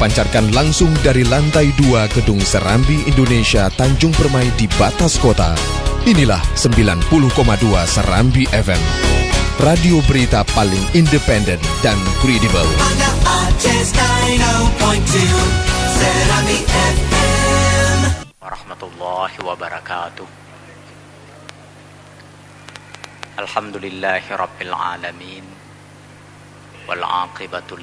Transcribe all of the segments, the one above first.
dipancarkan langsung dari lantai 2 Gedung Serambi Indonesia Tanjung Permai di batas kota. Inilah 90,2 Serambi FM. Radio berita paling independen dan kredibel. Anda Aceh 90.2 Serambi FM. warahmatullahi wabarakatuh Alhamdulillahi rabbil alamin wal aqibatu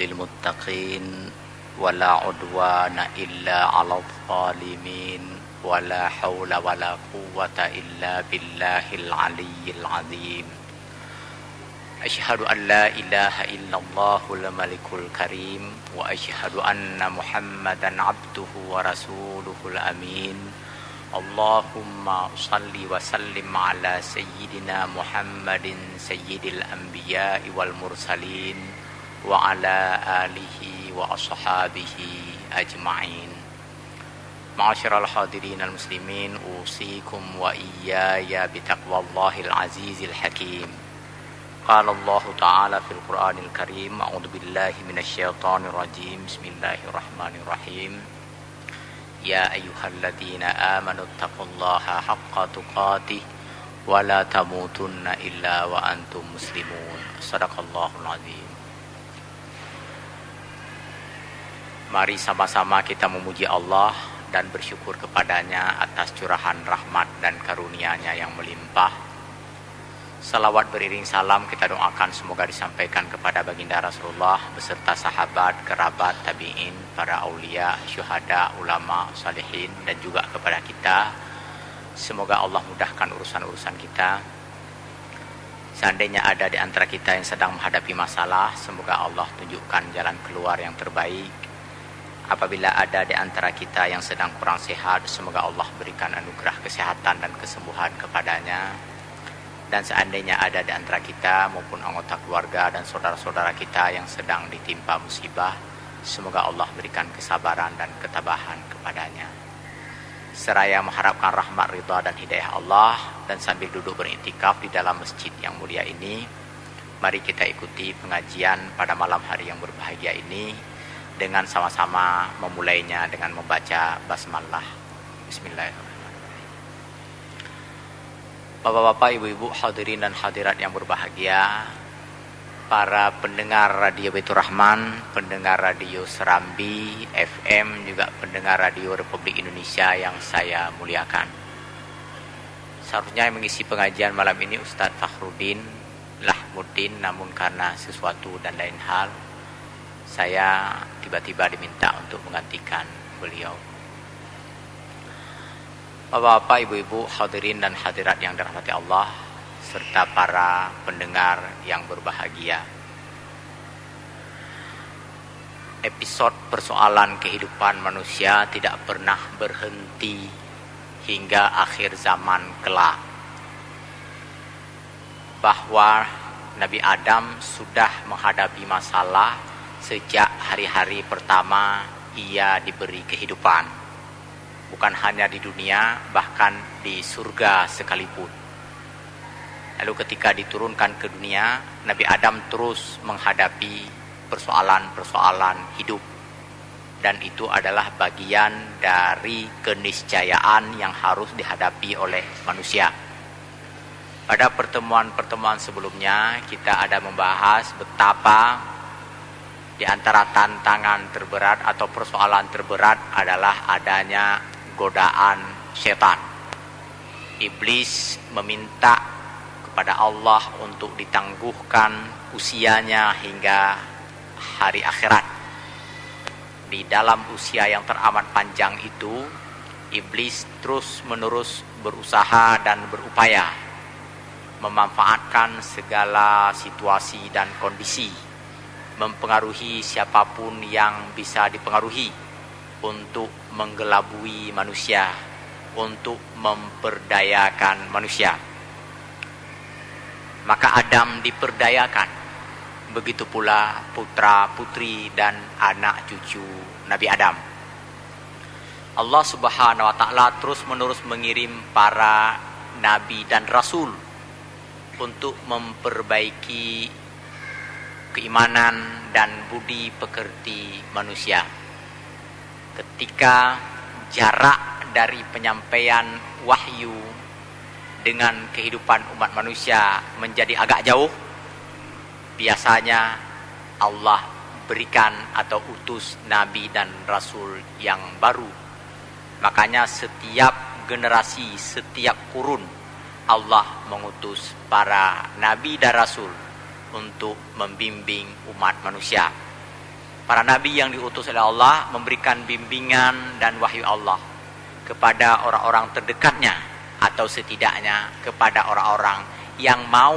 wala udwana illa 'alal zalimin wala haula wala quwwata illa billahil aliyyil azim أشهد أن لا إله إلا الله الملك الكريم وأشهد أن محمدا عبده ورسوله الأمين. اللهم صل وسلم على سيدنا محمد سيد الأنبياء والمرسلين وعلى آله وأصحابه أجمعين. معاشر الحاضرين المسلمين أوصيكم وإياي بتقوى الله العزيز الحكيم. قال الله تعالى في القرآن الكريم أعوذ بالله من الشيطان الرجيم. بسم الله الرحمن الرحيم. يا أيها الذين آمنوا اتقوا الله حق تقاته ولا تموتن إلا وأنتم مسلمون. صدق الله العظيم. Mari sama-sama kita memuji Allah dan bersyukur kepadanya atas curahan rahmat dan karunia-Nya yang melimpah. Salawat beriring salam kita doakan semoga disampaikan kepada baginda Rasulullah beserta sahabat, kerabat, tabi'in, para aulia, syuhada, ulama, salihin dan juga kepada kita. Semoga Allah mudahkan urusan-urusan kita. Seandainya ada di antara kita yang sedang menghadapi masalah, semoga Allah tunjukkan jalan keluar yang terbaik. Apabila ada di antara kita yang sedang kurang sehat, semoga Allah berikan anugerah kesehatan dan kesembuhan kepadanya dan seandainya ada di antara kita maupun anggota keluarga dan saudara-saudara kita yang sedang ditimpa musibah, semoga Allah berikan kesabaran dan ketabahan kepadanya. Seraya mengharapkan rahmat ridha dan hidayah Allah dan sambil duduk berintikaf di dalam masjid yang mulia ini, mari kita ikuti pengajian pada malam hari yang berbahagia ini dengan sama-sama memulainya dengan membaca basmalah. Bismillahirrahmanirrahim. Bapak-bapak, ibu-ibu, hadirin dan hadirat yang berbahagia, para pendengar Radio Betul Rahman, pendengar Radio Serambi, FM, juga pendengar Radio Republik Indonesia yang saya muliakan. Seharusnya yang mengisi pengajian malam ini Ustadz Fakhrudin Lahmuddin, namun karena sesuatu dan lain hal, saya tiba-tiba diminta untuk menggantikan beliau. Bapak-bapak, ibu-ibu, hadirin dan hadirat yang dirahmati Allah serta para pendengar yang berbahagia. Episode persoalan kehidupan manusia tidak pernah berhenti hingga akhir zaman kelak. Bahwa Nabi Adam sudah menghadapi masalah sejak hari-hari pertama ia diberi kehidupan bukan hanya di dunia, bahkan di surga sekalipun. Lalu ketika diturunkan ke dunia, Nabi Adam terus menghadapi persoalan-persoalan hidup. Dan itu adalah bagian dari keniscayaan yang harus dihadapi oleh manusia. Pada pertemuan-pertemuan sebelumnya, kita ada membahas betapa di antara tantangan terberat atau persoalan terberat adalah adanya godaan setan. Iblis meminta kepada Allah untuk ditangguhkan usianya hingga hari akhirat. Di dalam usia yang teramat panjang itu, iblis terus-menerus berusaha dan berupaya memanfaatkan segala situasi dan kondisi, mempengaruhi siapa pun yang bisa dipengaruhi untuk menggelabui manusia, untuk memperdayakan manusia. Maka Adam diperdayakan. Begitu pula putra, putri dan anak cucu Nabi Adam. Allah Subhanahu wa taala terus-menerus mengirim para nabi dan rasul untuk memperbaiki keimanan dan budi pekerti manusia. Ketika jarak dari penyampaian wahyu dengan kehidupan umat manusia menjadi agak jauh biasanya Allah berikan atau utus nabi dan rasul yang baru. Makanya setiap generasi setiap kurun Allah mengutus para nabi dan rasul untuk membimbing umat manusia. Para nabi yang diutus oleh Allah memberikan bimbingan dan wahyu Allah kepada orang-orang terdekatnya atau setidaknya kepada orang-orang yang mau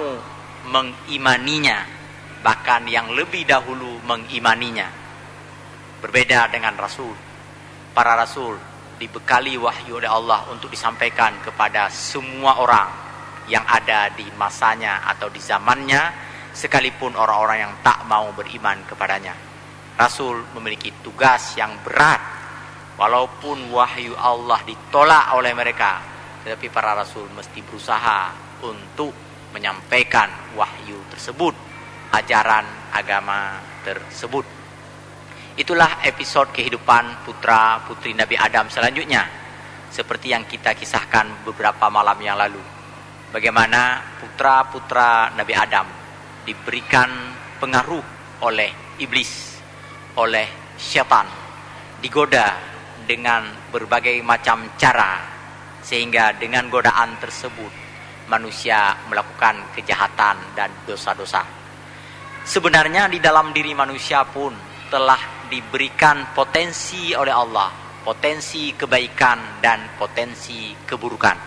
mengimaninya bahkan yang lebih dahulu mengimaninya. Berbeda dengan rasul. Para rasul dibekali wahyu oleh Allah untuk disampaikan kepada semua orang yang ada di masanya atau di zamannya sekalipun orang-orang yang tak mau beriman kepadanya rasul memiliki tugas yang berat Walaupun wahyu Allah ditolak oleh mereka, tetapi para rasul mesti berusaha untuk menyampaikan wahyu tersebut, ajaran agama tersebut. Itulah episode kehidupan putra putri Nabi Adam selanjutnya, seperti yang kita kisahkan beberapa malam yang lalu. Bagaimana putra putra Nabi Adam diberikan pengaruh oleh iblis, oleh syaitan, digoda dengan berbagai macam cara sehingga dengan godaan tersebut manusia melakukan kejahatan dan dosa-dosa. Sebenarnya di dalam diri manusia pun telah diberikan potensi oleh Allah, potensi kebaikan dan potensi keburukan.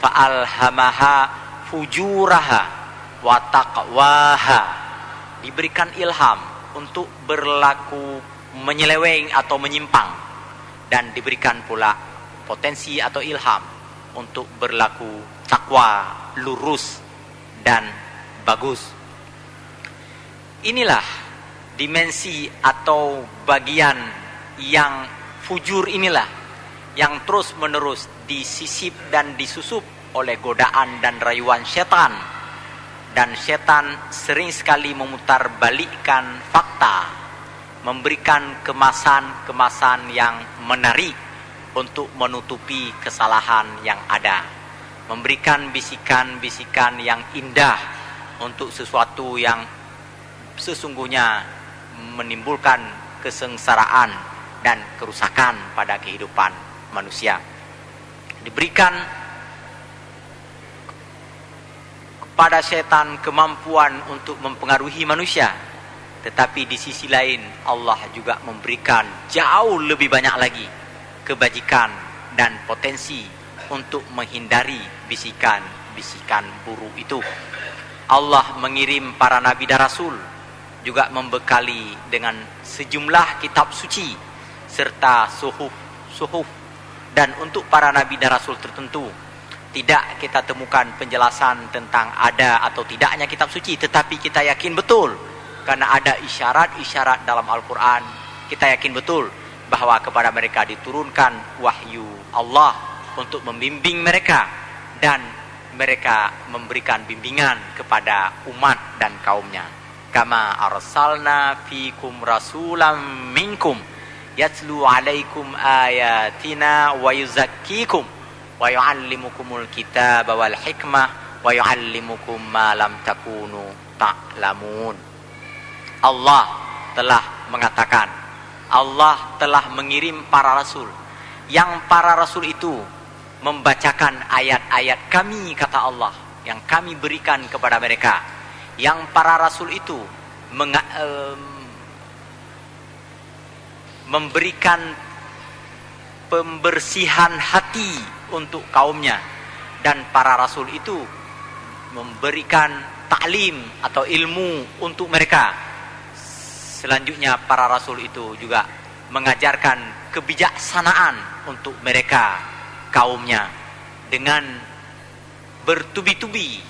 Fa'alhamaha fujuraha wa taqwaha. Diberikan ilham untuk berlaku menyeleweng atau menyimpang dan diberikan pula potensi atau ilham untuk berlaku takwa, lurus dan bagus. Inilah dimensi atau bagian yang fujur inilah yang terus menerus disisip dan disusup oleh godaan dan rayuan setan dan setan sering sekali memutar balikkan fakta memberikan kemasan-kemasan yang menarik untuk menutupi kesalahan yang ada. Memberikan bisikan-bisikan yang indah untuk sesuatu yang sesungguhnya menimbulkan kesengsaraan dan kerusakan pada kehidupan manusia. Diberikan kepada setan kemampuan untuk mempengaruhi manusia tetapi di sisi lain Allah juga memberikan jauh lebih banyak lagi kebajikan dan potensi untuk menghindari bisikan-bisikan buruk itu. Allah mengirim para nabi dan rasul juga membekali dengan sejumlah kitab suci serta suhuf-suhuf dan untuk para nabi dan rasul tertentu tidak kita temukan penjelasan tentang ada atau tidaknya kitab suci tetapi kita yakin betul karena ada isyarat-isyarat dalam Al-Quran kita yakin betul bahwa kepada mereka diturunkan wahyu Allah untuk membimbing mereka dan mereka memberikan bimbingan kepada umat dan kaumnya. Kama arsalna fikum rasulam minkum yatlu alaikum ayatina wa yuzakkikum wa yuallimukumul kitaba wal hikmah wa yuallimukum ma lam takunu ta'lamun. Allah telah mengatakan Allah telah mengirim para rasul. Yang para rasul itu membacakan ayat-ayat kami kata Allah yang kami berikan kepada mereka. Yang para rasul itu meng, um, memberikan pembersihan hati untuk kaumnya. Dan para rasul itu memberikan taklim atau ilmu untuk mereka. Selanjutnya para rasul itu juga mengajarkan kebijaksanaan untuk mereka kaumnya dengan bertubi-tubi,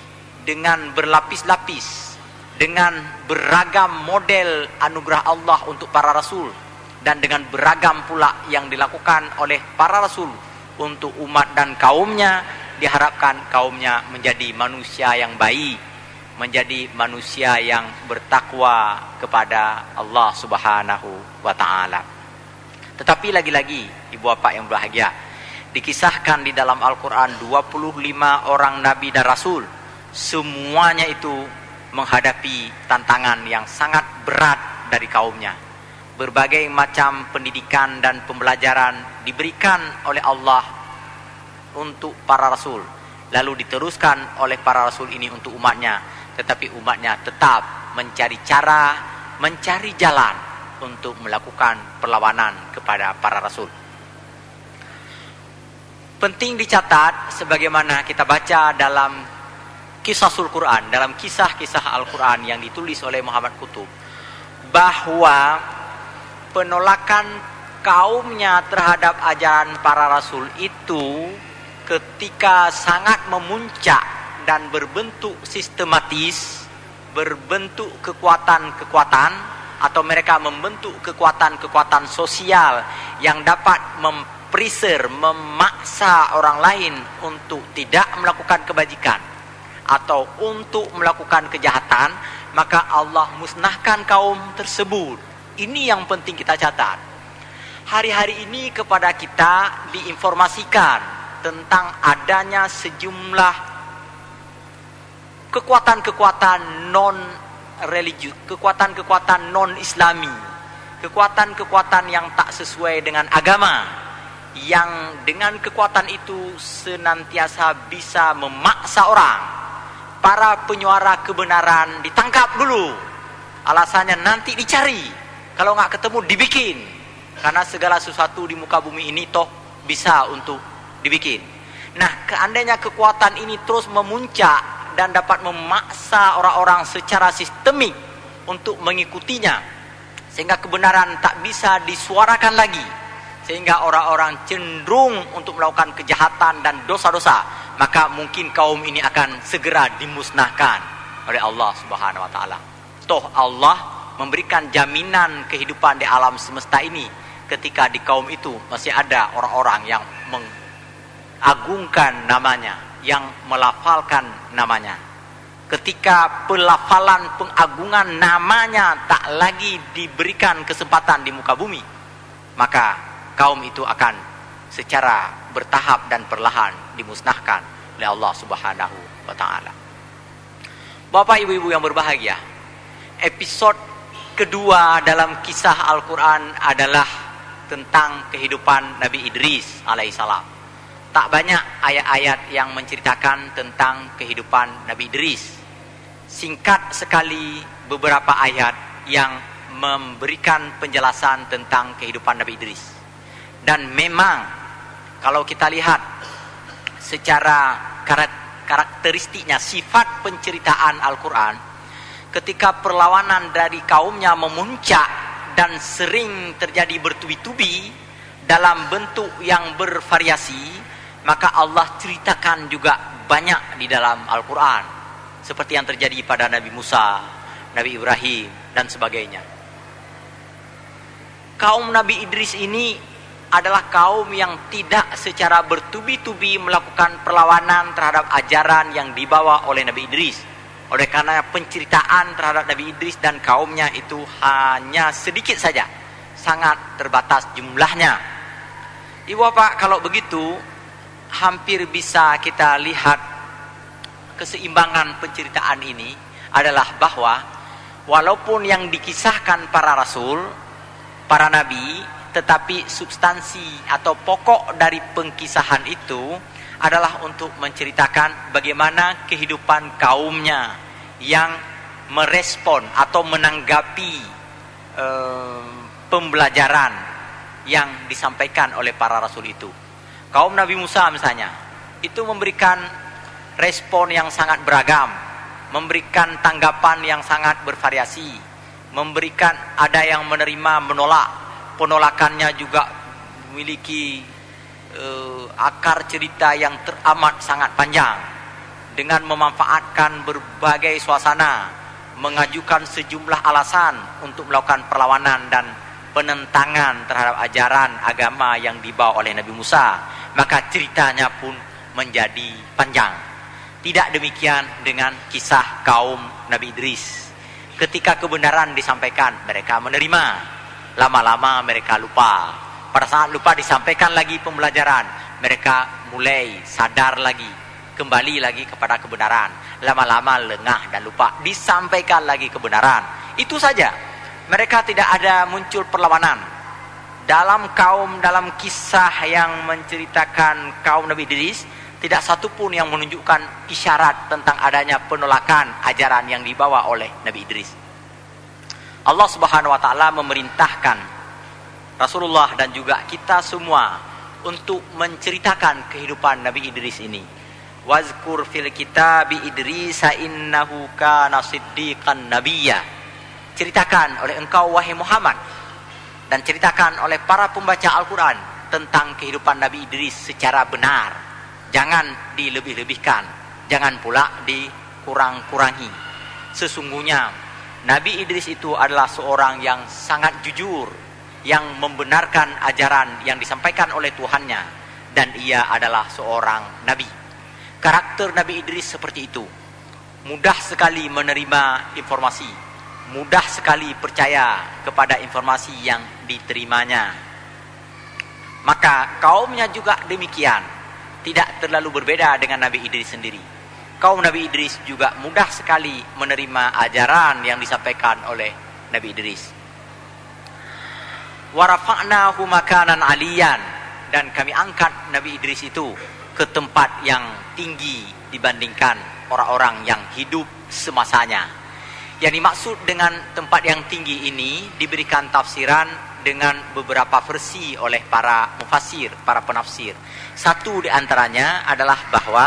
dengan berlapis-lapis, dengan beragam model anugerah Allah untuk para rasul dan dengan beragam pula yang dilakukan oleh para rasul untuk umat dan kaumnya diharapkan kaumnya menjadi manusia yang baik menjadi manusia yang bertakwa kepada Allah Subhanahu wa taala. Tetapi lagi-lagi, ibu bapak yang berbahagia, dikisahkan di dalam Al-Quran 25 orang nabi dan rasul. Semuanya itu menghadapi tantangan yang sangat berat dari kaumnya. Berbagai macam pendidikan dan pembelajaran diberikan oleh Allah untuk para rasul. Lalu diteruskan oleh para rasul ini untuk umatnya. Tetapi umatnya tetap mencari cara, mencari jalan untuk melakukan perlawanan kepada para rasul. Penting dicatat sebagaimana kita baca dalam kisah sul Quran, dalam kisah-kisah Al-Quran yang ditulis oleh Muhammad Kutub, bahwa penolakan kaumnya terhadap ajaran para rasul itu ketika sangat memuncak dan berbentuk sistematis, berbentuk kekuatan-kekuatan atau mereka membentuk kekuatan-kekuatan sosial yang dapat mempreser, memaksa orang lain untuk tidak melakukan kebajikan atau untuk melakukan kejahatan, maka Allah musnahkan kaum tersebut. Ini yang penting kita catat. Hari-hari ini kepada kita diinformasikan tentang adanya sejumlah kekuatan-kekuatan non religius, kekuatan-kekuatan non islami, kekuatan-kekuatan yang tak sesuai dengan agama, yang dengan kekuatan itu senantiasa bisa memaksa orang, para penyuara kebenaran ditangkap dulu, alasannya nanti dicari, kalau nggak ketemu dibikin, karena segala sesuatu di muka bumi ini toh bisa untuk dibikin. Nah, keandainya kekuatan ini terus memuncak dan dapat memaksa orang-orang secara sistemik untuk mengikutinya sehingga kebenaran tak bisa disuarakan lagi sehingga orang-orang cenderung untuk melakukan kejahatan dan dosa-dosa maka mungkin kaum ini akan segera dimusnahkan oleh Allah Subhanahu wa taala. Toh Allah memberikan jaminan kehidupan di alam semesta ini ketika di kaum itu masih ada orang-orang yang mengagungkan namanya yang melafalkan namanya. Ketika pelafalan pengagungan namanya tak lagi diberikan kesempatan di muka bumi, maka kaum itu akan secara bertahap dan perlahan dimusnahkan oleh Allah Subhanahu wa taala. Bapak Ibu-ibu yang berbahagia, episode kedua dalam kisah Al-Qur'an adalah tentang kehidupan Nabi Idris alaihissalam tak banyak ayat-ayat yang menceritakan tentang kehidupan Nabi Idris. Singkat sekali beberapa ayat yang memberikan penjelasan tentang kehidupan Nabi Idris. Dan memang kalau kita lihat secara karakteristiknya sifat penceritaan Al-Quran ketika perlawanan dari kaumnya memuncak dan sering terjadi bertubi-tubi dalam bentuk yang bervariasi maka Allah ceritakan juga banyak di dalam Al-Quran seperti yang terjadi pada Nabi Musa, Nabi Ibrahim dan sebagainya. Kaum Nabi Idris ini adalah kaum yang tidak secara bertubi-tubi melakukan perlawanan terhadap ajaran yang dibawa oleh Nabi Idris. Oleh karena penceritaan terhadap Nabi Idris dan kaumnya itu hanya sedikit saja, sangat terbatas jumlahnya. Ibu Bapak kalau begitu hampir bisa kita lihat keseimbangan penceritaan ini adalah bahwa walaupun yang dikisahkan para rasul, para nabi, tetapi substansi atau pokok dari pengkisahan itu adalah untuk menceritakan bagaimana kehidupan kaumnya yang merespon atau menanggapi eh, pembelajaran yang disampaikan oleh para rasul itu. Kaum Nabi Musa misalnya itu memberikan respon yang sangat beragam memberikan tanggapan yang sangat bervariasi memberikan ada yang menerima menolak penolakannya juga memiliki uh, akar cerita yang teramat sangat panjang dengan memanfaatkan berbagai suasana mengajukan sejumlah alasan untuk melakukan perlawanan dan penentangan terhadap ajaran agama yang dibawa oleh Nabi Musa maka ceritanya pun menjadi panjang. Tidak demikian dengan kisah kaum Nabi Idris. Ketika kebenaran disampaikan, mereka menerima. Lama-lama mereka lupa. Pada saat lupa disampaikan lagi pembelajaran, mereka mulai sadar lagi, kembali lagi kepada kebenaran. Lama-lama lengah dan lupa, disampaikan lagi kebenaran. Itu saja. Mereka tidak ada muncul perlawanan. Dalam kaum, dalam kisah yang menceritakan kaum Nabi Idris, tidak satu pun yang menunjukkan isyarat tentang adanya penolakan ajaran yang dibawa oleh Nabi Idris. Allah Subhanahu wa taala memerintahkan Rasulullah dan juga kita semua untuk menceritakan kehidupan Nabi Idris ini. Wazkur fil kitabi Idris innahu kana siddiqan nabiyya. Ceritakan oleh engkau wahai Muhammad dan ceritakan oleh para pembaca Al-Qur'an tentang kehidupan Nabi Idris secara benar. Jangan dilebih-lebihkan, jangan pula dikurang-kurangi. Sesungguhnya Nabi Idris itu adalah seorang yang sangat jujur, yang membenarkan ajaran yang disampaikan oleh Tuhannya dan ia adalah seorang nabi. Karakter Nabi Idris seperti itu. Mudah sekali menerima informasi, mudah sekali percaya kepada informasi yang diterimanya. Maka kaumnya juga demikian, tidak terlalu berbeda dengan Nabi Idris sendiri. Kaum Nabi Idris juga mudah sekali menerima ajaran yang disampaikan oleh Nabi Idris warafa'nahu makanan aliyan dan kami angkat Nabi Idris itu ke tempat yang tinggi dibandingkan orang-orang yang hidup semasanya. Yang dimaksud dengan tempat yang tinggi ini diberikan tafsiran dengan beberapa versi oleh para mufasir, para penafsir. Satu di antaranya adalah bahwa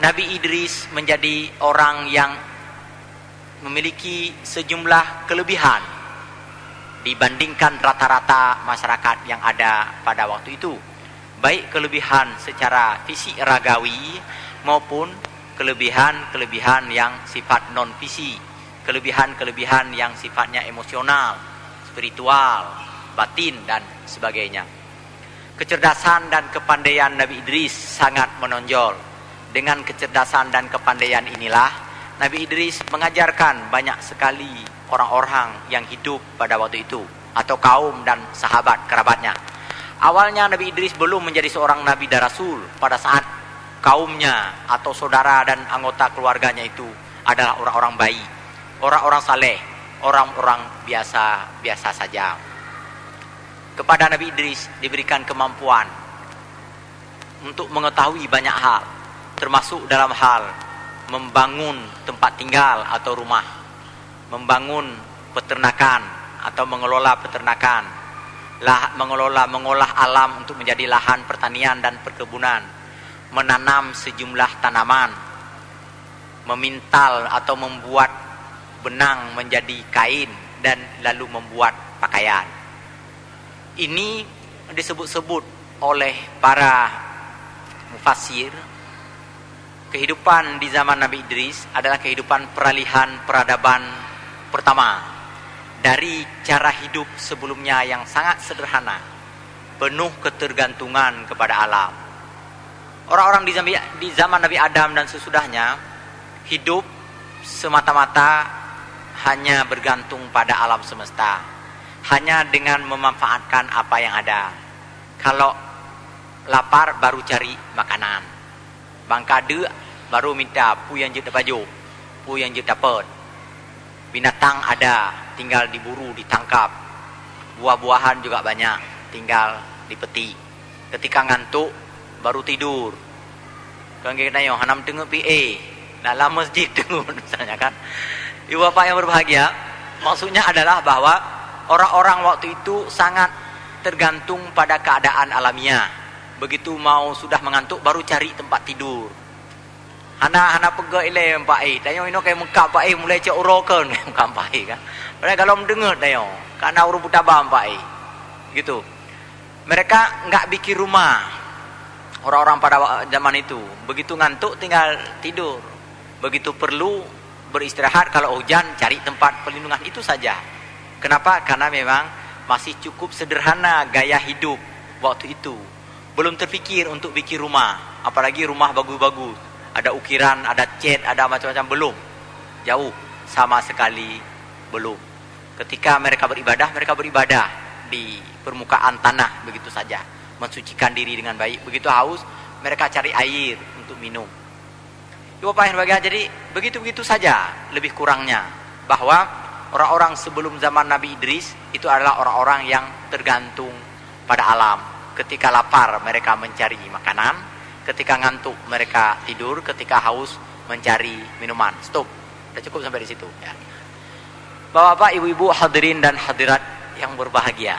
Nabi Idris menjadi orang yang memiliki sejumlah kelebihan dibandingkan rata-rata masyarakat yang ada pada waktu itu. Baik kelebihan secara fisik ragawi maupun kelebihan-kelebihan yang sifat non fisik kelebihan-kelebihan yang sifatnya emosional spiritual batin dan sebagainya. Kecerdasan dan kepandaian Nabi Idris sangat menonjol. Dengan kecerdasan dan kepandaian inilah Nabi Idris mengajarkan banyak sekali orang-orang yang hidup pada waktu itu atau kaum dan sahabat kerabatnya. Awalnya Nabi Idris belum menjadi seorang nabi dan rasul pada saat kaumnya atau saudara dan anggota keluarganya itu adalah orang-orang baik, orang-orang saleh, orang-orang biasa-biasa saja. Kepada Nabi Idris diberikan kemampuan untuk mengetahui banyak hal, termasuk dalam hal membangun tempat tinggal atau rumah membangun peternakan atau mengelola peternakan, lah, mengelola mengolah alam untuk menjadi lahan pertanian dan perkebunan, menanam sejumlah tanaman, memintal atau membuat benang menjadi kain dan lalu membuat pakaian. Ini disebut-sebut oleh para mufasir kehidupan di zaman Nabi Idris adalah kehidupan peralihan peradaban Pertama, dari cara hidup sebelumnya yang sangat sederhana, penuh ketergantungan kepada alam. Orang-orang di zaman, Nabi Adam dan sesudahnya hidup semata-mata hanya bergantung pada alam semesta, hanya dengan memanfaatkan apa yang ada. Kalau lapar baru cari makanan, bangkade baru minta pu yang baju, pu yang dapat binatang ada tinggal diburu ditangkap. Buah-buahan juga banyak tinggal dipeti. Ketika ngantuk baru tidur. Kan kita yang hanam tengok PA dalam masjid tengok misalnya kan. Ibu bapak yang berbahagia maksudnya adalah bahwa orang-orang waktu itu sangat tergantung pada keadaan alamiah. Begitu mau sudah mengantuk baru cari tempat tidur Anak anak pegak ile empat ai. Tanya ino kai ai mulai cek urokan kan. Mereka kalau mendengar tanya karena urut butabah empat ai. Gitu. Mereka enggak bikin rumah. Orang-orang pada zaman itu begitu ngantuk tinggal tidur. Begitu perlu beristirahat kalau hujan cari tempat perlindungan itu saja. Kenapa? Karena memang masih cukup sederhana gaya hidup waktu itu. Belum terfikir untuk bikin rumah, apalagi rumah bagus-bagus ada ukiran, ada cat, ada macam-macam belum. Jauh sama sekali belum. Ketika mereka beribadah, mereka beribadah di permukaan tanah begitu saja, mensucikan diri dengan baik. Begitu haus, mereka cari air untuk minum. Bapak yang bahagia, jadi begitu-begitu saja lebih kurangnya bahwa orang-orang sebelum zaman Nabi Idris itu adalah orang-orang yang tergantung pada alam. Ketika lapar mereka mencari makanan, ketika ngantuk mereka tidur, ketika haus mencari minuman. Stop. Sudah cukup sampai di situ ya. Bapak-bapak, ibu-ibu, hadirin dan hadirat yang berbahagia.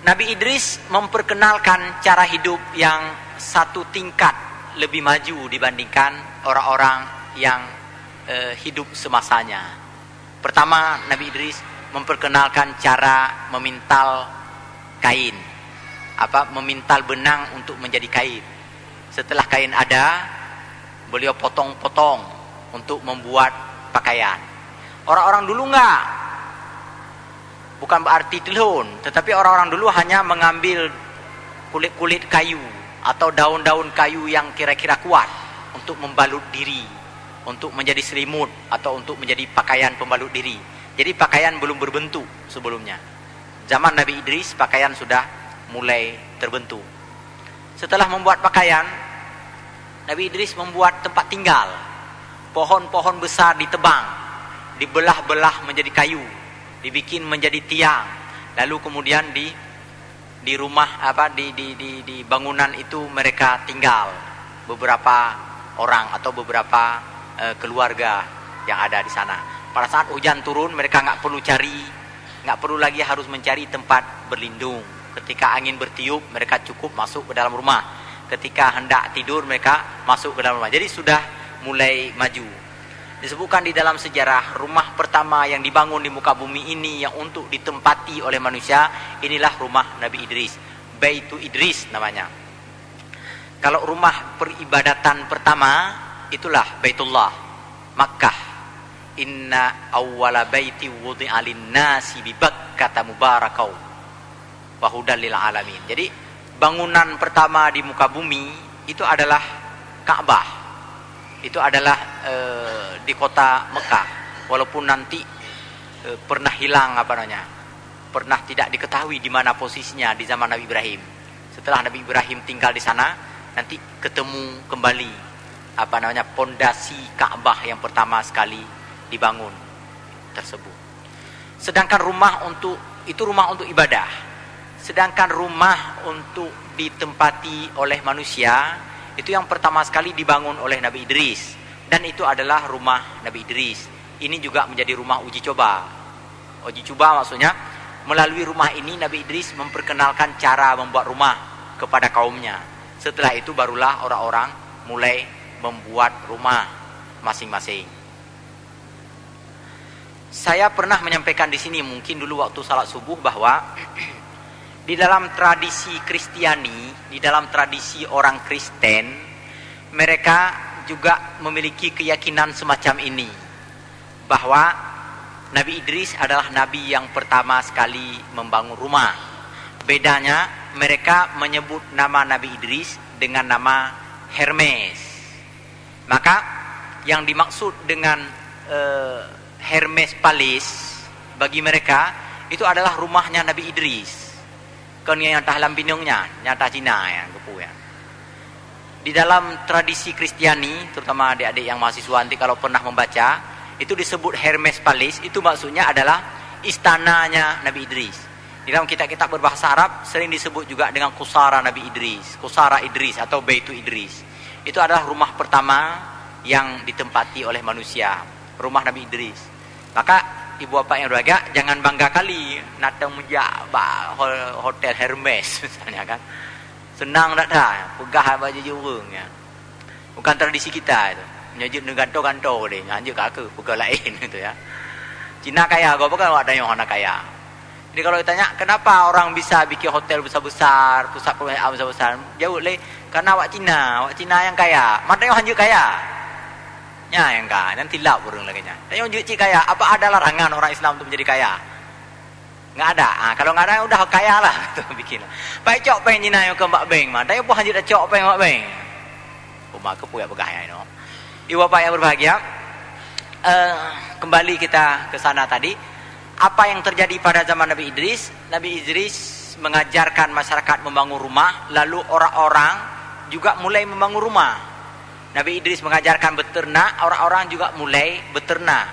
Nabi Idris memperkenalkan cara hidup yang satu tingkat lebih maju dibandingkan orang-orang yang eh, hidup semasanya. Pertama, Nabi Idris memperkenalkan cara memintal kain. Apa? Memintal benang untuk menjadi kain. Setelah kain ada, beliau potong-potong untuk membuat pakaian. Orang-orang dulu enggak bukan berarti telun, tetapi orang-orang dulu hanya mengambil kulit-kulit kayu atau daun-daun kayu yang kira-kira kuat untuk membalut diri, untuk menjadi selimut atau untuk menjadi pakaian pembalut diri. Jadi pakaian belum berbentuk sebelumnya. Zaman Nabi Idris pakaian sudah mulai terbentuk. Setelah membuat pakaian, Nabi Idris membuat tempat tinggal. Pohon-pohon besar ditebang, dibelah-belah menjadi kayu dibikin menjadi tiang lalu kemudian di di rumah apa di di di, di bangunan itu mereka tinggal beberapa orang atau beberapa uh, keluarga yang ada di sana pada saat hujan turun mereka nggak perlu cari nggak perlu lagi harus mencari tempat berlindung ketika angin bertiup mereka cukup masuk ke dalam rumah. Ketika hendak tidur mereka masuk ke dalam rumah. Jadi sudah mulai maju. Disebutkan di dalam sejarah rumah pertama yang dibangun di muka bumi ini yang untuk ditempati oleh manusia inilah rumah Nabi Idris. Baitu Idris namanya. Kalau rumah peribadatan pertama itulah Baitullah Makkah. Inna awwala baiti wudi'a lin-nasi bi Bakkah mubarakau wa lil alamin. Jadi bangunan pertama di muka bumi itu adalah Ka'bah. Itu adalah e, di kota Mekah. Walaupun nanti e, pernah hilang apa namanya pernah tidak diketahui di mana posisinya di zaman Nabi Ibrahim. Setelah Nabi Ibrahim tinggal di sana nanti ketemu kembali apa namanya pondasi Ka'bah yang pertama sekali dibangun tersebut. Sedangkan rumah untuk itu rumah untuk ibadah sedangkan rumah untuk ditempati oleh manusia itu yang pertama sekali dibangun oleh Nabi Idris dan itu adalah rumah Nabi Idris. Ini juga menjadi rumah uji coba. Uji coba maksudnya melalui rumah ini Nabi Idris memperkenalkan cara membuat rumah kepada kaumnya. Setelah itu barulah orang-orang mulai membuat rumah masing-masing. Saya pernah menyampaikan di sini mungkin dulu waktu salat subuh bahwa di dalam tradisi Kristiani, di dalam tradisi orang Kristen, mereka juga memiliki keyakinan semacam ini bahwa Nabi Idris adalah nabi yang pertama sekali membangun rumah. Bedanya mereka menyebut nama Nabi Idris dengan nama Hermes. Maka yang dimaksud dengan uh, Hermes Palace bagi mereka itu adalah rumahnya Nabi Idris kau ni yang tahlam binungnya nyata Cina ya kepu ya. Di dalam tradisi Kristiani terutama adik-adik yang mahasiswa nanti kalau pernah membaca itu disebut Hermes Palace itu maksudnya adalah istananya Nabi Idris. Di dalam kitab-kitab berbahasa Arab sering disebut juga dengan Kusara Nabi Idris Kusara Idris atau Baitu Idris. Itu adalah rumah pertama yang ditempati oleh manusia rumah Nabi Idris. Maka ibu bapak yang berbahagia jangan bangga kali. Nak temujak hotel Hermes misalnya kan. Senang tak dah pegah baju jurung ya. Bukan tradisi kita itu. Menyajut dengan ganto-ganto deh nganjuk ke pegah lain itu ya. Cina kaya kau bukan ada yang orang kaya. Jadi kalau ditanya kenapa orang bisa bikin hotel besar-besar pusat perbelanjaan besar-besar? Jauh le karena awak Cina. Awak Cina yang kaya. Mana yang hanjuk kaya Ya yang kah, nanti lah burung lagi nya. Yang cik kaya, apa ada larangan orang Islam untuk menjadi kaya? Nggak ada. Ah, kalau nggak ada udah kaya lah tuh bikin. Baik cok peng jina yang ke Mbak Beng mah. Tapi pun hanya dah cok peng Mbak Beng. Rumah ke puya begaya no. Ibu bapak yang berbahagia, uh, kembali kita ke sana tadi. apa yang terjadi pada zaman Nabi Idris? Nabi Idris mengajarkan masyarakat membangun rumah, lalu orang-orang juga mulai membangun rumah. Nabi Idris mengajarkan beternak, orang-orang juga mulai beternak.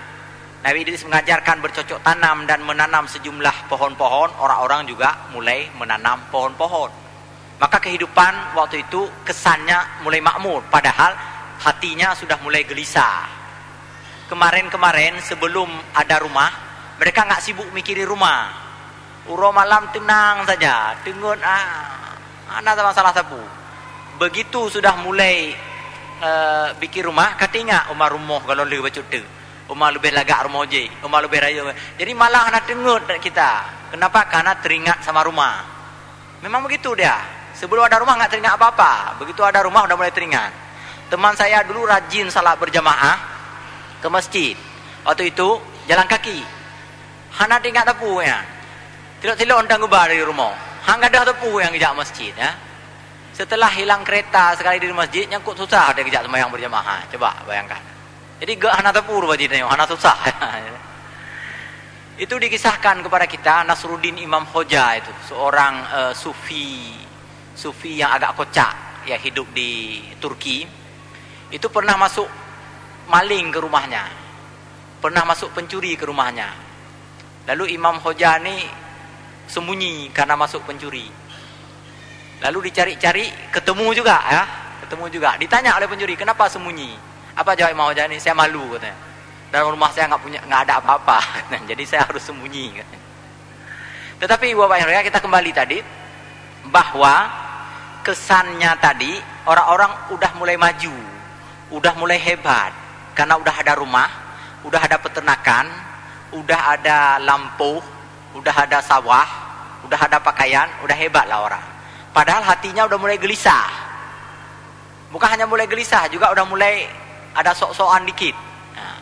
Nabi Idris mengajarkan bercocok tanam dan menanam sejumlah pohon-pohon, orang-orang juga mulai menanam pohon-pohon. Maka kehidupan waktu itu kesannya mulai makmur, padahal hatinya sudah mulai gelisah. Kemarin-kemarin sebelum ada rumah, mereka nggak sibuk mikirin rumah. Uro malam tenang saja, tengut ah, anak sama salah sapu. Begitu sudah mulai uh, bikin rumah, katinga umar rumah kalau lebih bacut tu. Umar lebih lagak rumah je, umar lebih raya. Jadi malah nak tengut kita. Kenapa? Karena teringat sama rumah. Memang begitu dia. Sebelum ada rumah nggak teringat apa-apa. Begitu ada rumah udah mulai teringat. Teman saya dulu rajin salat berjamaah ke masjid. Waktu itu jalan kaki Hana tinggal tepu ya. Tidak-tidak undang gubar dari rumah. Hang ada tepu yang kejak masjid ya. Setelah hilang kereta sekali di masjid, nyangkut susah dia kejak yang berjamaah. Coba bayangkan. Jadi gak hana tepu masjid hana susah. itu dikisahkan kepada kita Nasruddin Imam Hoja itu seorang uh, sufi sufi yang agak kocak ya hidup di Turki itu pernah masuk maling ke rumahnya pernah masuk pencuri ke rumahnya Lalu Imam Hoja ni sembunyi karena masuk pencuri. Lalu dicari-cari, ketemu juga ya, ketemu juga. Ditanya oleh pencuri, kenapa sembunyi? Apa jawab Imam Hoja ni? Saya malu katanya. Dalam rumah saya nggak punya, nggak ada apa-apa. Jadi saya harus sembunyi. Tetapi Bapak Ibu kita kembali tadi bahwa kesannya tadi orang-orang udah mulai maju, udah mulai hebat karena udah ada rumah, udah ada peternakan, udah ada lampu, udah ada sawah, udah ada pakaian, udah hebat lah orang. Padahal hatinya udah mulai gelisah. Bukan hanya mulai gelisah, juga udah mulai ada sok-sokan dikit. Nah,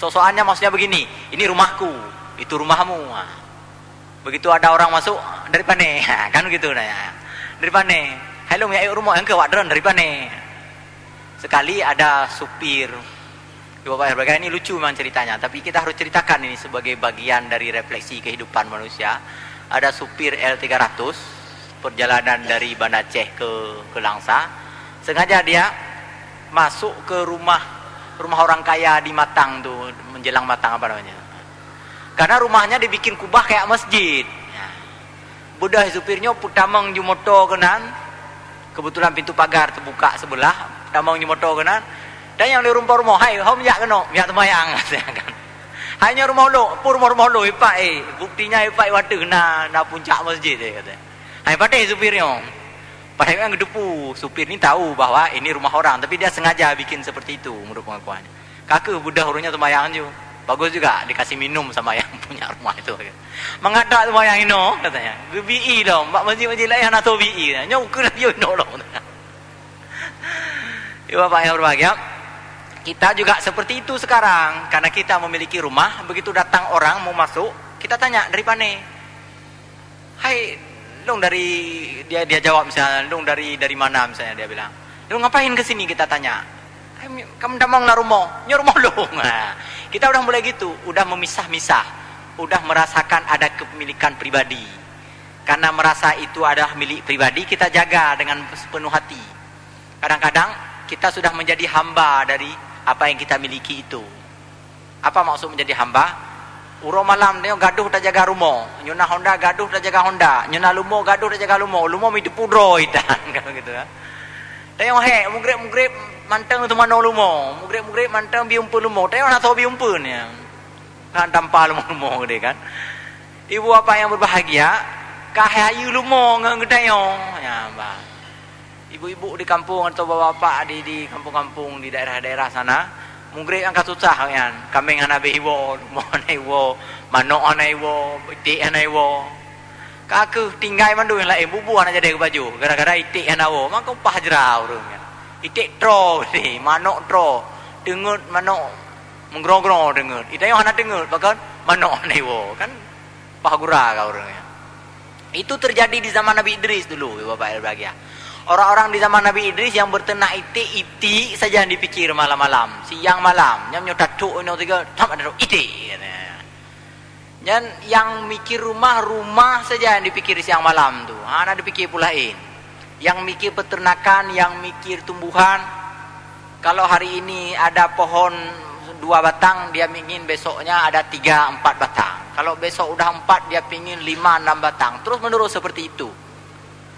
sok-sokannya maksudnya begini, ini rumahku, itu rumahmu. Nah, begitu ada orang masuk, dari mana? kan begitu nanya. Dari mana? Halo, ya rumah yang ke wadron dari mana? Sekali ada supir Bapak Bapak ini lucu memang ceritanya, tapi kita harus ceritakan ini sebagai bagian dari refleksi kehidupan manusia. Ada supir L300 perjalanan dari Banda Aceh ke ke Langsa. Sengaja dia masuk ke rumah rumah orang kaya di Matang tuh, menjelang Matang apa namanya. Karena rumahnya dibikin kubah kayak masjid. Budah supirnya putamang jumoto kenan. Kebetulan pintu pagar terbuka sebelah, putamang jumoto kenan dan yang di rumah rumah hai hom ya kena ya temayang kan hanya rumah lo pur rumah rumah lo ipak eh buktinya ipak waktu na na puncak masjid dia kata hai pada supirnya. Pada yang gedepu supir ni tahu bahwa ini rumah orang tapi dia sengaja bikin seperti itu menurut pengakuannya kakek budak urunya temayang juga bagus juga dikasih minum sama yang punya rumah itu. Mengadak temayang ino katanya. BI dong mbak masjid-masjid lain yang tahu BI nyukur dia ino dong Ya Bapak yang berbahagia. Kita juga seperti itu sekarang. Karena kita memiliki rumah, begitu datang orang mau masuk, kita tanya, dari mana? Hai, dong dari dia dia jawab misalnya, dong dari dari mana misalnya dia bilang. Dong ngapain ke sini kita tanya? Kamu damang lah rumah, nyor rumah dong. Nah, kita udah mulai gitu, udah memisah-misah, udah merasakan ada kepemilikan pribadi. Karena merasa itu adalah milik pribadi, kita jaga dengan sepenuh hati. Kadang-kadang kita sudah menjadi hamba dari apa yang kita miliki itu. Apa maksud menjadi hamba? Uro malam dia gaduh tak jaga rumah. Nyuna Honda gaduh tak jaga Honda. Nyuna lumo gaduh tak jaga lumo. Lumo mi pudro itan kan gitu ya. Tengok he, mugrib-mugrib manteng tu mana lumo. Mugrib-mugrib manteng biumpun lumo. Tengok nak tahu biumpun ya. Kan tanpa lumo dia kan. Ibu apa yang berbahagia? Kahayu lumo ngedayong. Ya, mbak ibu-ibu di kampung atau bapak-bapak di di kampung-kampung di daerah-daerah sana mungkin angkat susah kan kambing anak behiwo mau anak iwo manok anak iwo itik anak iwo. Kaku tinggal mandu yang lain bubu anak jadi baju. Gara-gara itik anak iwo maka upah jerau kan itik tro ni manok tro. Dengut manok menggerong-gerong dengut. Itu yang anak dengut bahkan manok anak iwo kan pah gura kau orang itu terjadi di zaman Nabi Idris dulu bapak berbahagia Orang-orang di zaman Nabi Idris yang bertenak itik itik saja yang dipikir malam-malam, siang malam. Nyam nyot tatuk ini tiga, tak ada itik. Dan yang mikir rumah, rumah saja yang dipikir siang malam tuh. Ha, dipikir pulain. Yang mikir peternakan, yang mikir tumbuhan. Kalau hari ini ada pohon dua batang, dia ingin besoknya ada tiga, empat batang. Kalau besok udah empat, dia ingin lima, enam batang. Terus menerus seperti itu.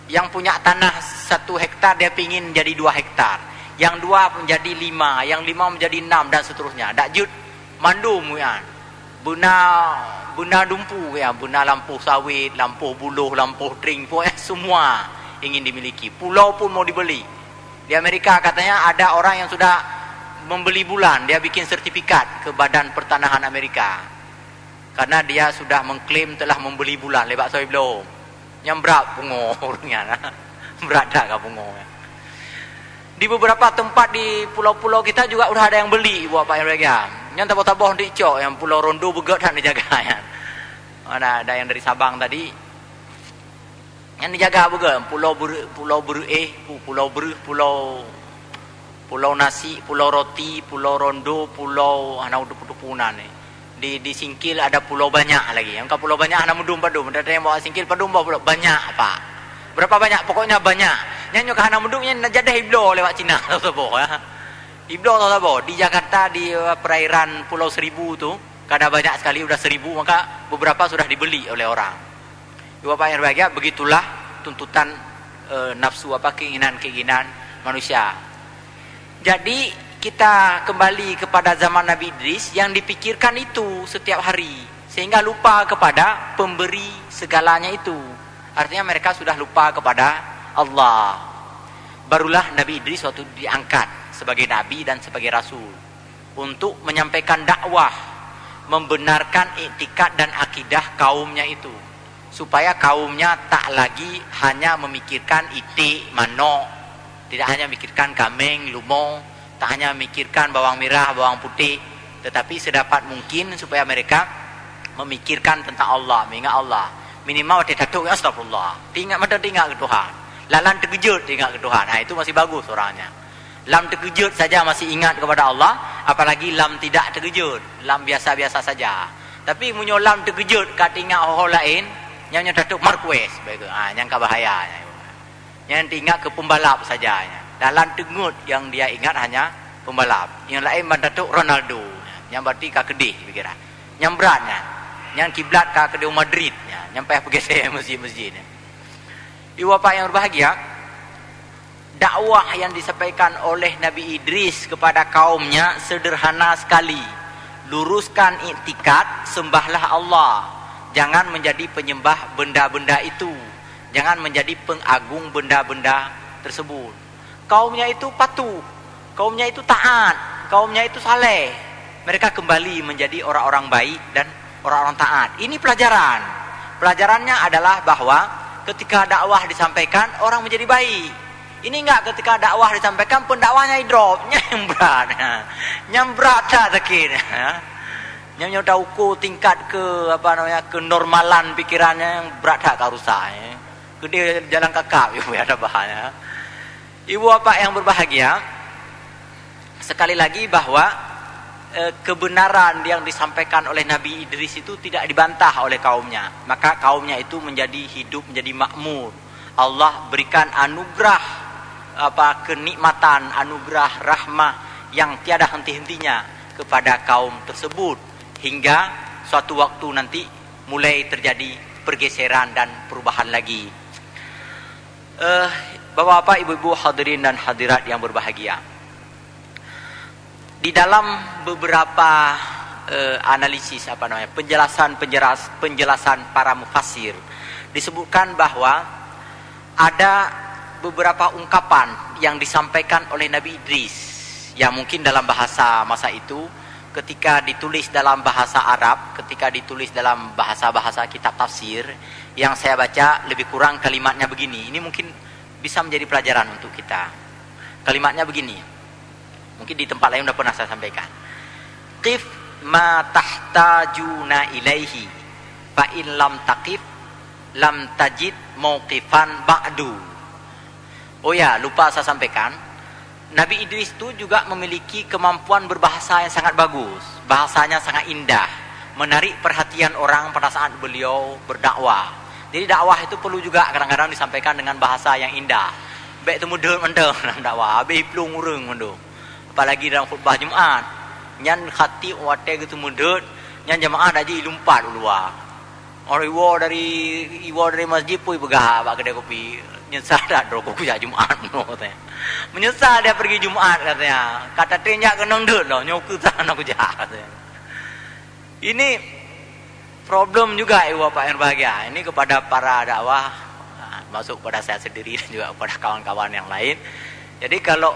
Yang punya tanah satu hektar, dia ingin jadi dua hektar. Yang dua menjadi lima, yang lima menjadi enam, dan seterusnya. Tak jut, mandum ya. Buna buna dumpu ya, buna lampu sawit, lampu buluh, lampu drink, pokoknya semua ingin dimiliki. Pulau pun mau dibeli. Di Amerika katanya ada orang yang sudah membeli bulan, dia bikin sertifikat ke Badan Pertanahan Amerika. Karena dia sudah mengklaim telah membeli bulan, lebat saya belum. Yang berat pungo orangnya. berat dah kah pungo. Di beberapa tempat di pulau-pulau kita juga udah ada yang beli buat Pak Yang yang taboh-taboh di cok yang pulau Rondo begot kan dijaga ya. Ada ada yang dari Sabang tadi. Yang dijaga begot pulau ber, pulau ber eh pulau ber pulau pulau nasi, pulau roti, pulau Rondo, pulau anak udah putupunan ni. Di di Singkil ada pulau banyak lagi. Yang pulau banyak anak mudum padum. Ada yang bawa Singkil padum bawa pulau banyak pak. Berapa banyak? Pokoknya banyak. Nyanyi ke anak mudum yang jadi hiblo lewat Cina. Tahu ya. Ibnu tahu di Jakarta di uh, perairan Pulau Seribu tu karena banyak sekali sudah seribu maka beberapa sudah dibeli oleh orang. Bapak yang berbahagia begitulah tuntutan e, nafsu apa keinginan-keinginan manusia. Jadi kita kembali kepada zaman Nabi Idris yang dipikirkan itu setiap hari sehingga lupa kepada pemberi segalanya itu. Artinya mereka sudah lupa kepada Allah. Barulah Nabi Idris waktu diangkat sebagai nabi dan sebagai rasul untuk menyampaikan dakwah membenarkan iktikad dan akidah kaumnya itu supaya kaumnya tak lagi hanya memikirkan itik mano tidak hanya memikirkan kameng lumo tak hanya memikirkan bawang merah bawang putih tetapi sedapat mungkin supaya mereka memikirkan tentang Allah mengingat Allah minimal dia datuk ya astagfirullah tinggal mata tinggal ke Tuhan lalan terkejut tinggal ke Tuhan nah itu masih bagus orangnya Lam terkejut saja masih ingat kepada Allah, apalagi lam tidak terkejut, lam biasa-biasa saja. Tapi munyo lam terkejut kat ingat orang lain, nyata tu Marquez, begitu. Ah, yang ka bahaya. Yang ingat ke pembalap saja. Dalam tengut yang dia ingat hanya pembalap. Yang lain mendatuk Ronaldo. Yang berarti ka kedih pikiran. Yang beratnya, yang kiblat ka kedih Madrid, yang payah pergi masjid-masjid. Ibu bapak yang berbahagia, dakwah yang disampaikan oleh Nabi Idris kepada kaumnya sederhana sekali. Luruskan iktikat, sembahlah Allah. Jangan menjadi penyembah benda-benda itu. Jangan menjadi pengagung benda-benda tersebut. Kaumnya itu patuh. Kaumnya itu taat. Kaumnya itu saleh. Mereka kembali menjadi orang-orang baik dan orang-orang taat. Ini pelajaran. Pelajarannya adalah bahwa ketika dakwah disampaikan, orang menjadi baik ini enggak ketika dakwah disampaikan pendakwahnya drop, nyembrat. Nyembrat tak takin. Yang nyoda ukur tingkat ke apa namanya kenormalan pikirannya yang berat tak. Ya. Gede jalan kakak ibu ada bahaya. Ibu apa yang berbahagia? Sekali lagi bahwa e, kebenaran yang disampaikan oleh Nabi Idris itu tidak dibantah oleh kaumnya. Maka kaumnya itu menjadi hidup menjadi makmur. Allah berikan anugerah apa kenikmatan anugerah rahmah yang tiada henti-hentinya kepada kaum tersebut hingga suatu waktu nanti mulai terjadi pergeseran dan perubahan lagi. Uh, Bapak-bapak, ibu-ibu hadirin dan hadirat yang berbahagia. Di dalam beberapa uh, analisis apa namanya penjelasan penjelas penjelasan para mufassir disebutkan bahwa ada beberapa ungkapan yang disampaikan oleh Nabi Idris yang mungkin dalam bahasa masa itu ketika ditulis dalam bahasa Arab, ketika ditulis dalam bahasa-bahasa kitab tafsir yang saya baca lebih kurang kalimatnya begini. Ini mungkin bisa menjadi pelajaran untuk kita. Kalimatnya begini. Mungkin di tempat lain sudah pernah saya sampaikan. Qif ma tahtajuna ilaihi fa in lam taqif lam tajid mauqifan ba'du Oh ya, lupa saya sampaikan. Nabi Idris itu juga memiliki kemampuan berbahasa yang sangat bagus. Bahasanya sangat indah. menarik perhatian orang pada saat beliau berdakwah. Jadi dakwah itu perlu juga kadang-kadang disampaikan dengan bahasa yang indah. Baik tu mudah mendeng dalam dakwah, habis pelung urung mendeng. Apalagi dalam khutbah Jumaat. Nyan khatib wate gitu mudah, nyan jemaah dah jadi lumpat luar. Orang iwo dari iwo dari masjid pun pegah bak kedai kopi. Nyesal dah dro kopi Jumaat no katanya. Menyesal dia pergi Jumaat katanya. Kata tenyak kenang dek loh, nyoku sana aku jahat katanya. Ini problem juga ibu bapak yang bahagia. Ini kepada para dakwah, masuk pada saya sendiri dan juga kepada kawan-kawan yang lain. Jadi kalau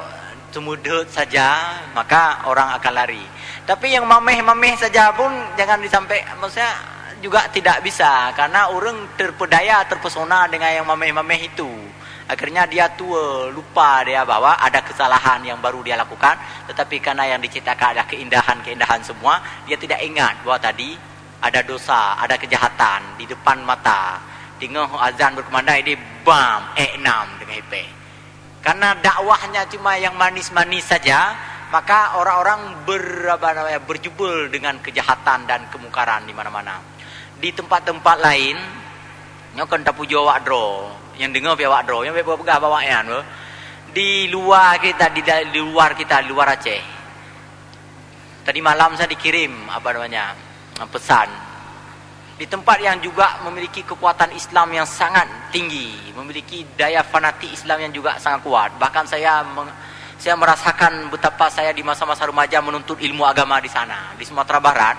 semudut saja, maka orang akan lari. Tapi yang mameh-mameh saja pun jangan disampaikan, maksudnya juga tidak bisa. Karena orang terpedaya, terpesona dengan yang mameh-mameh itu. Akhirnya dia tua, lupa dia bahwa ada kesalahan yang baru dia lakukan. Tetapi karena yang diciptakan ada keindahan-keindahan semua, dia tidak ingat bahwa tadi ada dosa, ada kejahatan di depan mata. Tengok azan berkumandang, ini bam, E6 dengan IP. Karena dakwahnya cuma yang manis-manis saja, maka orang-orang ber, berjubel dengan kejahatan dan kemungkaran di mana-mana. Di tempat-tempat lain, nyokan tapu jawa dro, yang dengar pihak wadro yang pihak pegah bawa yang di luar kita di, di luar kita di luar Aceh tadi malam saya dikirim apa namanya pesan. Di tempat yang juga memiliki kekuatan Islam yang sangat tinggi memiliki daya fanatik Islam yang juga sangat kuat. Bahkan saya saya merasakan betapa saya di masa-masa remaja menuntut ilmu agama di sana di Sumatera Barat.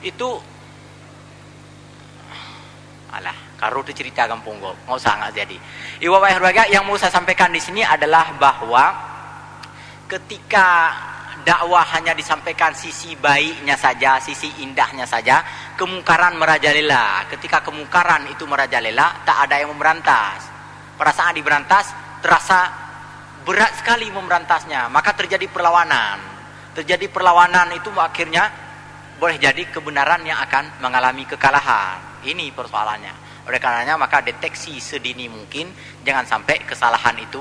Itu alah Karo itu cerita kampung gue, nggak usah nggak jadi. Iwa yang mau saya sampaikan di sini adalah bahwa ketika dakwah hanya disampaikan sisi baiknya saja, sisi indahnya saja, kemungkaran merajalela. Ketika kemungkaran itu merajalela, tak ada yang memberantas. Pada saat diberantas, terasa berat sekali memberantasnya. Maka terjadi perlawanan. Terjadi perlawanan itu akhirnya boleh jadi kebenaran yang akan mengalami kekalahan. Ini persoalannya. Oleh karenanya maka deteksi sedini mungkin jangan sampai kesalahan itu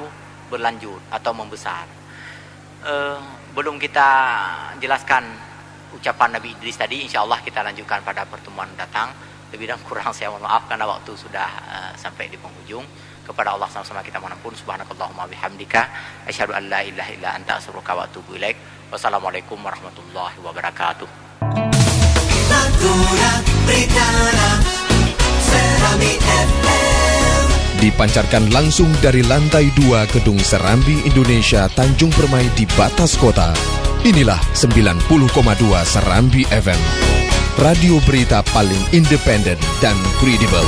berlanjut atau membesar. Uh, belum kita jelaskan ucapan Nabi Idris tadi, insya Allah kita lanjutkan pada pertemuan datang. Lebih dan kurang saya mohon maaf karena waktu sudah uh, sampai di penghujung. Kepada Allah sama-sama kita mohon ampun. Subhanakallahumma bihamdika. Asyhadu an la ilaha illa anta astaghfiruka wa atubu ilaik. Wassalamualaikum warahmatullahi wabarakatuh dipancarkan langsung dari lantai dua Gedung Serambi Indonesia Tanjung Permai di batas kota. Inilah 90,2 Serambi FM. Radio berita paling independen dan kredibel.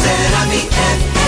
Serambi FM.